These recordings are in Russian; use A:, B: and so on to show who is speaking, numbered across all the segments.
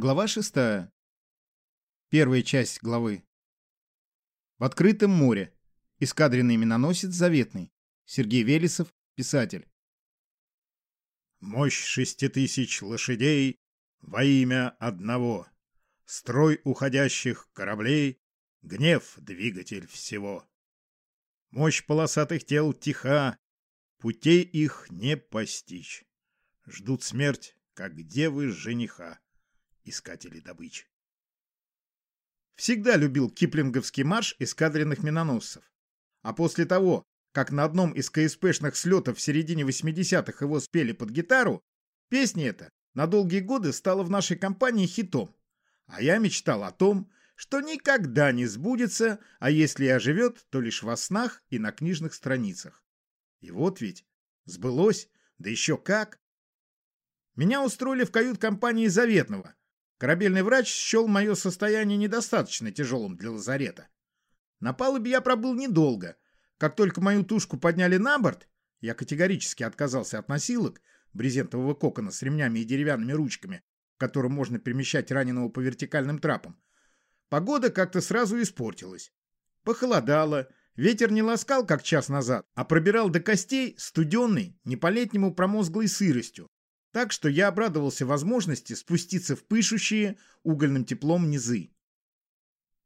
A: Глава 6. Первая часть главы. В открытом море. Эскадренный миноносец заветный. Сергей Велесов, писатель.
B: Мощь шести тысяч лошадей во имя одного. Строй уходящих кораблей, гнев двигатель всего. Мощь полосатых тел тиха, путей их не постичь. Ждут смерть, как девы жениха искатели добычи.
A: Всегда любил киплинговский марш эскадренных миноносцев. А после того, как на одном из КСПшных слетов в середине 80-х его спели под гитару, песня эта на долгие годы стала в нашей компании хитом. А я мечтал о том, что никогда не сбудется, а если и оживет, то лишь во снах и на книжных страницах. И вот ведь сбылось, да еще как. Меня устроили в кают-компании Заветного, Корабельный врач счел мое состояние недостаточно тяжелым для лазарета. На палубе я пробыл недолго. Как только мою тушку подняли на борт, я категорически отказался от носилок, брезентового кокона с ремнями и деревянными ручками, которым можно перемещать раненого по вертикальным трапам. Погода как-то сразу испортилась. Похолодало, ветер не ласкал, как час назад, а пробирал до костей студенный, не по-летнему промозглой сыростью, так что я обрадовался возможности спуститься в пышущие угольным теплом низы.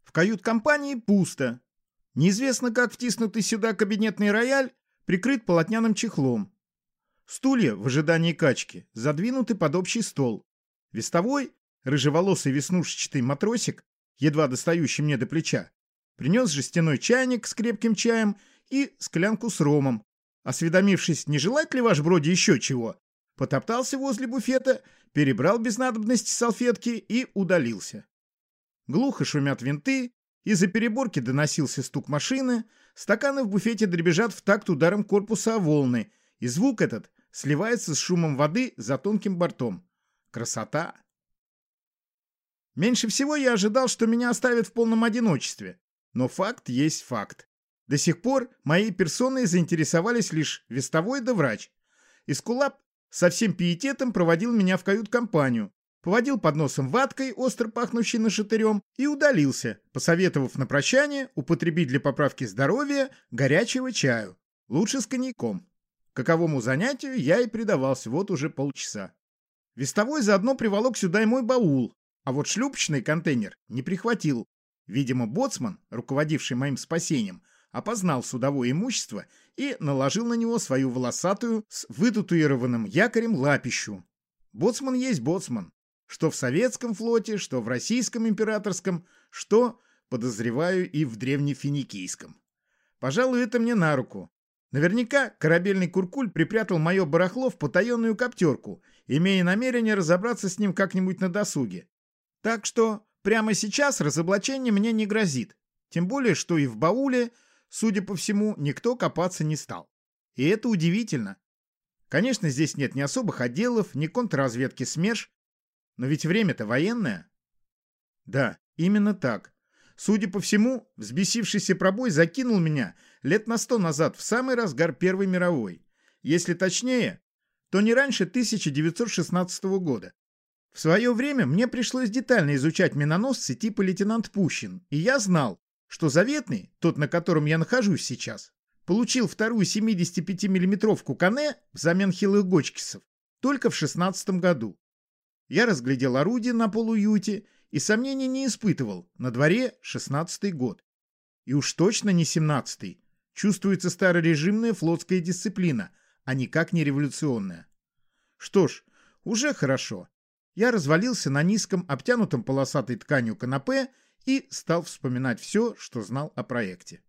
A: В кают-компании пусто. Неизвестно, как втиснутый сюда кабинетный рояль прикрыт полотняным чехлом. Стулья в ожидании качки задвинуты под общий стол. Вестовой, рыжеволосый веснушчатый матросик, едва достающий мне до плеча, принес жестяной чайник с крепким чаем и склянку с ромом. Осведомившись, не желает ли ваш броди еще чего, потоптался возле буфета, перебрал без надобности салфетки и удалился. Глухо шумят винты, из-за переборки доносился стук машины, стаканы в буфете дребезжат в такт ударом корпуса о волны, и звук этот сливается с шумом воды за тонким бортом. Красота! Меньше всего я ожидал, что меня оставят в полном одиночестве. Но факт есть факт. До сих пор моей персоной заинтересовались лишь вестовой да врач. Искулап со всем пиететом проводил меня в кают-компанию, поводил под носом ваткой, остро пахнущей нашатырем, и удалился, посоветовав на прощание употребить для поправки здоровья горячего чаю, лучше с коньяком. Каковому занятию я и предавался вот уже полчаса. Вестовой заодно приволок сюда и мой баул, а вот шлюпочный контейнер не прихватил. Видимо, боцман, руководивший моим спасением, опознал судовое имущество и наложил на него свою волосатую с вытатуированным якорем лапищу. Боцман есть боцман. Что в советском флоте, что в российском императорском, что, подозреваю, и в древнефиникийском. Пожалуй, это мне на руку. Наверняка корабельный куркуль припрятал мое барахло в потаенную коптерку, имея намерение разобраться с ним как-нибудь на досуге. Так что прямо сейчас разоблачение мне не грозит. Тем более, что и в бауле судя по всему, никто копаться не стал. И это удивительно. Конечно, здесь нет ни особых отделов, ни контрразведки СМЕРШ, но ведь время-то военное. Да, именно так. Судя по всему, взбесившийся пробой закинул меня лет на сто назад в самый разгар Первой мировой. Если точнее, то не раньше 1916 года. В свое время мне пришлось детально изучать миноносцы типа лейтенант Пущин, и я знал, что заветный, тот, на котором я нахожусь сейчас, получил вторую 75 миллиметровку Кане взамен хилых Гочкисов только в 16 году. Я разглядел орудие на полуюте и сомнений не испытывал, на дворе 16 год. И уж точно не 17-й. Чувствуется старорежимная флотская дисциплина, а никак не революционная. Что ж, уже хорошо. Я развалился на низком, обтянутом полосатой тканью канапе и стал вспоминать все, что знал о проекте.